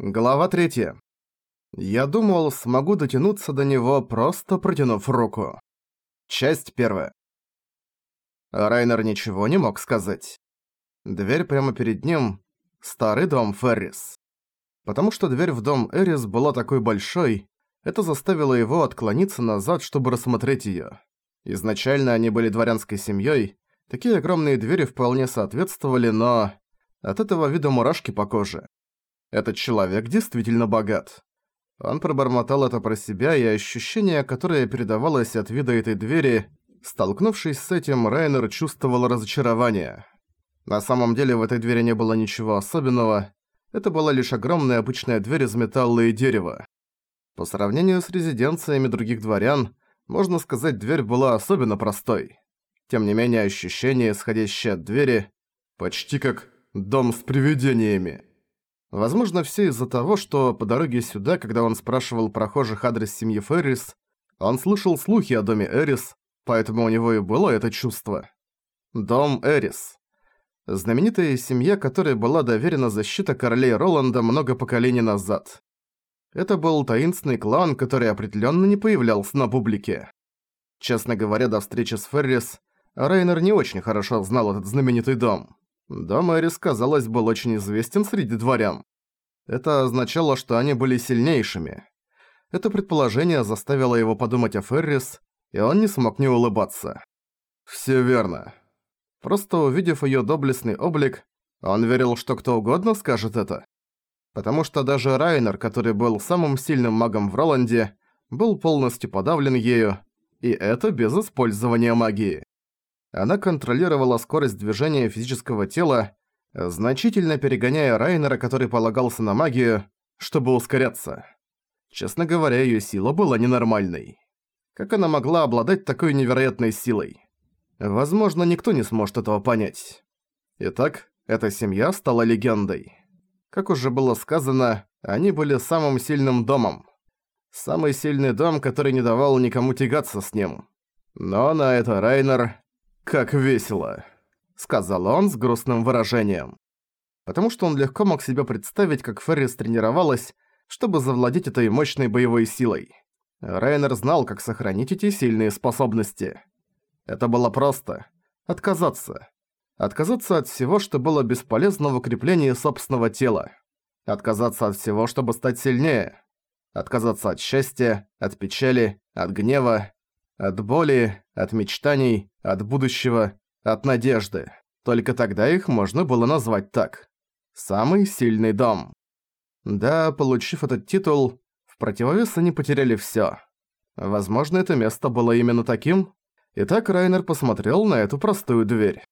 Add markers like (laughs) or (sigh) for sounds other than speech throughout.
Глава 3. Я думал, смогу дотянуться до него, просто протянув руку. Часть первая. Райнер ничего не мог сказать. Дверь прямо перед ним — старый дом Феррис. Потому что дверь в дом Эрис была такой большой, это заставило его отклониться назад, чтобы рассмотреть её. Изначально они были дворянской семьёй, такие огромные двери вполне соответствовали, но... От этого вида мурашки по коже. Этот человек действительно богат. Он пробормотал это про себя, и ощущение, которое передавалось от вида этой двери, столкнувшись с этим, Райнер чувствовал разочарование. На самом деле в этой двери не было ничего особенного, это была лишь огромная обычная дверь из металла и дерева. По сравнению с резиденциями других дворян, можно сказать, дверь была особенно простой. Тем не менее, ощущение, исходящее от двери, почти как «дом с привидениями». Возможно, все из-за того, что по дороге сюда, когда он спрашивал прохожих адрес семьи Феррис, он слышал слухи о доме Эрис, поэтому у него и было это чувство. Дом Эрис. Знаменитая семья, которой была доверена защита королей Роланда много поколений назад. Это был таинственный клан, который определенно не появлялся на публике. Честно говоря, до встречи с Феррис, Рейнер не очень хорошо знал этот знаменитый дом. Дом Эрис, казалось, был очень известен среди дворян. Это означало, что они были сильнейшими. Это предположение заставило его подумать о Феррис, и он не смог не улыбаться. Все верно. Просто увидев её доблестный облик, он верил, что кто угодно скажет это. Потому что даже Райнер, который был самым сильным магом в Роланде, был полностью подавлен ею, и это без использования магии. Она контролировала скорость движения физического тела, значительно перегоняя Райнера, который полагался на магию, чтобы ускоряться. Честно говоря, её сила была ненормальной. Как она могла обладать такой невероятной силой? Возможно, никто не сможет этого понять. Итак, эта семья стала легендой. Как уже было сказано, они были самым сильным домом. Самый сильный дом, который не давал никому тягаться с ним. Но на это Райнер «Как весело», — сказал он с грустным выражением. Потому что он легко мог себе представить, как Феррис тренировалась, чтобы завладеть этой мощной боевой силой. Райнер знал, как сохранить эти сильные способности. Это было просто. Отказаться. Отказаться от всего, что было бесполезно в укреплении собственного тела. Отказаться от всего, чтобы стать сильнее. Отказаться от счастья, от печали, от гнева, от боли, от мечтаний, от будущего, от надежды. Только тогда их можно было назвать так. Самый сильный дом. Да, получив этот титул, в противовес они потеряли всё. Возможно, это место было именно таким. Итак, Райнер посмотрел на эту простую дверь.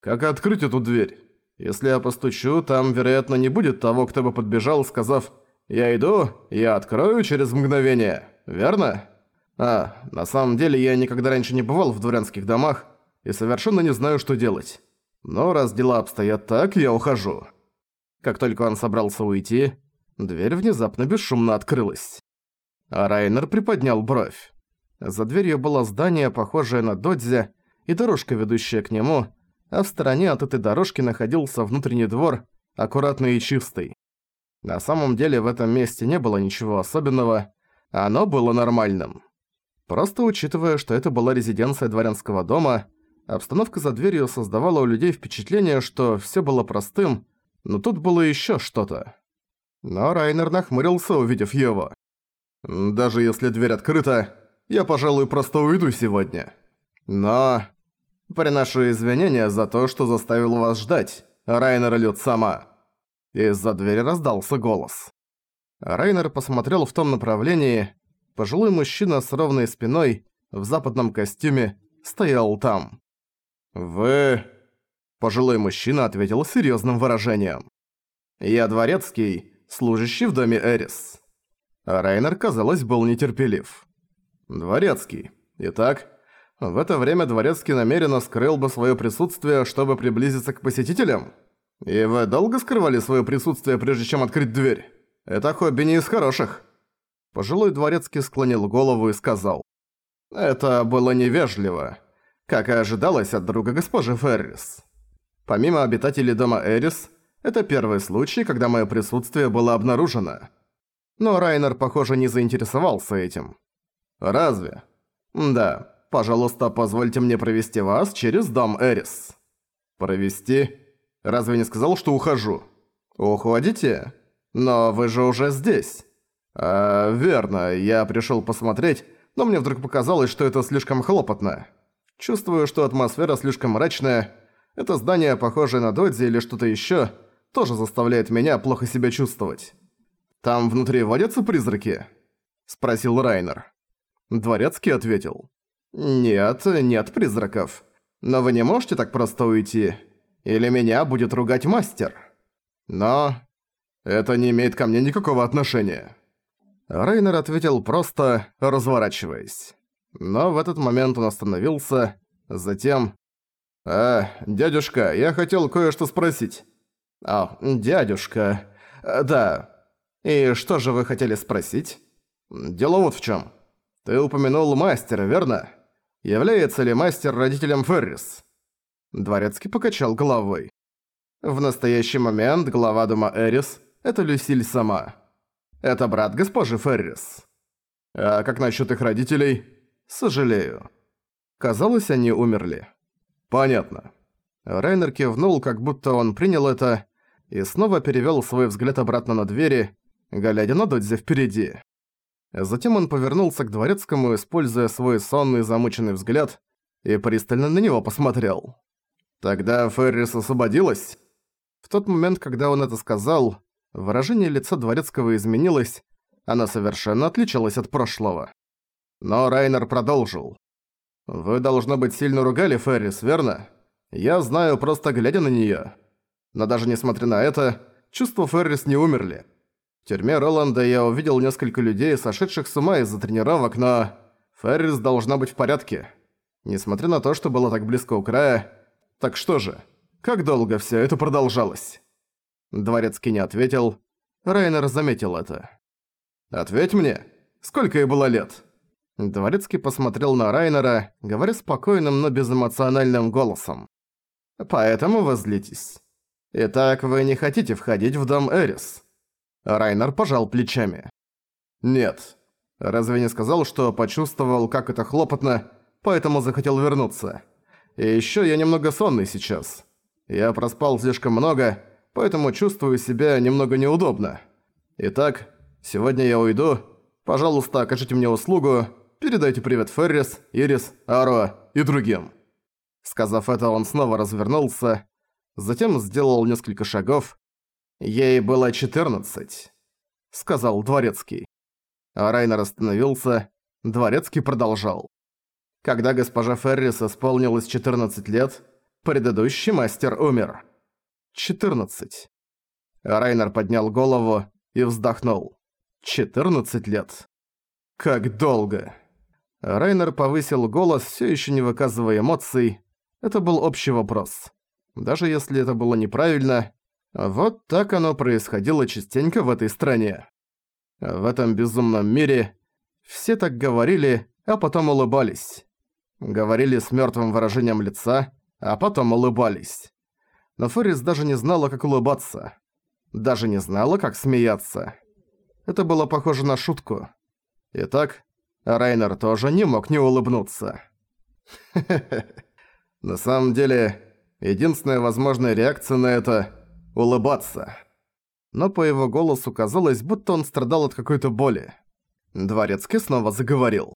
«Как открыть эту дверь? Если я постучу, там, вероятно, не будет того, кто бы подбежал, сказав «Я иду, я открою через мгновение», верно?» А, на самом деле я никогда раньше не бывал в дворянских домах и совершенно не знаю, что делать. Но раз дела обстоят так, я ухожу. Как только он собрался уйти, дверь внезапно бесшумно открылась. А Райнер приподнял бровь. За дверью было здание, похожее на додзе, и дорожка, ведущая к нему, а в стороне от этой дорожки находился внутренний двор, аккуратный и чистый. На самом деле в этом месте не было ничего особенного, оно было нормальным. Просто учитывая, что это была резиденция дворянского дома, обстановка за дверью создавала у людей впечатление, что всё было простым, но тут было ещё что-то. Но Райнер нахмурился, увидев его. «Даже если дверь открыта, я, пожалуй, просто уйду сегодня. Но... Приношу извинения за то, что заставил вас ждать, Райнер Люд сама». Из-за двери раздался голос. Райнер посмотрел в том направлении, Пожилой мужчина с ровной спиной, в западном костюме, стоял там. «Вы...» Пожилой мужчина ответил серьезным выражением. «Я дворецкий, служащий в доме Эрис». А Райнер, казалось, был нетерпелив. «Дворецкий. Итак, в это время дворецкий намеренно скрыл бы свое присутствие, чтобы приблизиться к посетителям? И вы долго скрывали свое присутствие, прежде чем открыть дверь? Это хобби не из хороших». Пожилой дворецкий склонил голову и сказал. «Это было невежливо, как и ожидалось от друга госпожи Феррис. Помимо обитателей дома Эрис, Это первый случай, когда мое присутствие было обнаружено. Но Райнер, похоже, не заинтересовался этим. Разве? Да. Пожалуйста, позвольте мне провести вас через дом Эрис. Провести? Разве не сказал, что ухожу? Уходите? Но вы же уже здесь. А, верно, я пришел посмотреть, но мне вдруг показалось, что это слишком хлопотно. Чувствую, что атмосфера слишком мрачная. Это здание, похожее на Додзи или что-то еще, тоже заставляет меня плохо себя чувствовать. «Там внутри водятся призраки?» – спросил Райнер. Дворецкий ответил. «Нет, нет призраков. Но вы не можете так просто уйти. Или меня будет ругать мастер. Но это не имеет ко мне никакого отношения». Райнер ответил просто, разворачиваясь. Но в этот момент он остановился, затем... «А, дядюшка, я хотел кое-что спросить». «А, дядюшка... Да. И что же вы хотели спросить?» «Дело вот в чем. Ты упомянул мастера, верно? Является ли мастер родителем Феррис?» Дворецкий покачал головой. В настоящий момент глава дома Эрис – это Люсиль сама. Это брат госпожи Феррис. А как насчет их родителей? Сожалею. Казалось, они умерли. Понятно. Райнер кивнул, как будто он принял это, и снова перевёл свой взгляд обратно на двери, глядя на Додзи впереди. Затем он повернулся к дворецкому, используя свой сонный замученный взгляд, и пристально на него посмотрел. «Тогда Феррис освободилась?» В тот момент, когда он это сказал, выражение лица дворецкого изменилось, она совершенно отличалась от прошлого. Но Райнер продолжил. «Вы, должно быть, сильно ругали Феррис, верно? Я знаю, просто глядя на неё. Но даже несмотря на это, чувства Феррис не умерли. В тюрьме Роланда я увидел несколько людей, сошедших с ума из-за тренировок, но... Феррис должна быть в порядке. Несмотря на то, что было так близко у края... Так что же, как долго всё это продолжалось?» Дворецкий не ответил. Райнер заметил это. «Ответь мне, сколько ей было лет?» Дворецкий посмотрел на Райнера, говоря спокойным, но безэмоциональным голосом. «Поэтому вы злитесь. Итак, вы не хотите входить в дом Эрис?» Райнер пожал плечами. «Нет. Разве не сказал, что почувствовал, как это хлопотно, поэтому захотел вернуться? И ещё я немного сонный сейчас. Я проспал слишком много, поэтому чувствую себя немного неудобно. Итак, сегодня я уйду. Пожалуйста, окажите мне услугу, передайте привет Феррис, Ирис, Аро и другим». Сказав это, он снова развернулся, затем сделал несколько шагов. «Ей было 14», — сказал Дворецкий. А Райнер остановился, Дворецкий продолжал. Когда госпожа Феррис исполнилось 14 лет, предыдущий мастер умер. 14. Райнер поднял голову и вздохнул. 14 лет. Как долго. Райнер повысил голос, все еще не выказывая эмоций. Это был общий вопрос. Даже если это было неправильно, вот так оно происходило частенько в этой стране. В этом безумном мире все так говорили, а потом улыбались. Говорили с мертвым выражением лица, а потом улыбались. Но Феррис даже не знала, как улыбаться. Даже не знала, как смеяться. Это было похоже на шутку. Итак, Райнер тоже не мог не улыбнуться. (laughs) На самом деле, единственная возможная реакция на это — улыбаться. Но по его голосу казалось, будто он страдал от какой-то боли. Дворецкий снова заговорил.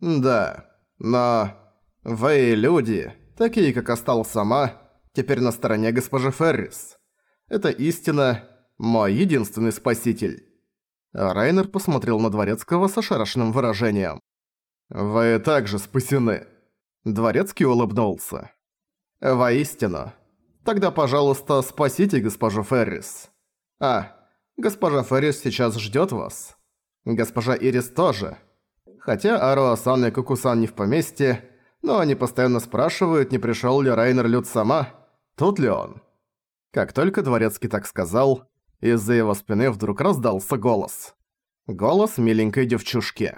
«Да, но вы, люди, такие как Остал сама, теперь на стороне госпожи Феррис. Это истина, мой единственный спаситель». Райнер посмотрел на Дворецкого с ошарашенным выражением. «Вы также спасены». Дворецкий улыбнулся. «Воистину. Тогда, пожалуйста, спасите госпожу Феррис. А, госпожа Феррис сейчас ждёт вас. Госпожа Ирис тоже. Хотя Аруасан и Кукусан не в поместье, но они постоянно спрашивают, не пришёл ли Райнер Люд сама, тут ли он. Как только Дворецкий так сказал, из-за его спины вдруг раздался голос. Голос миленькой девчушки.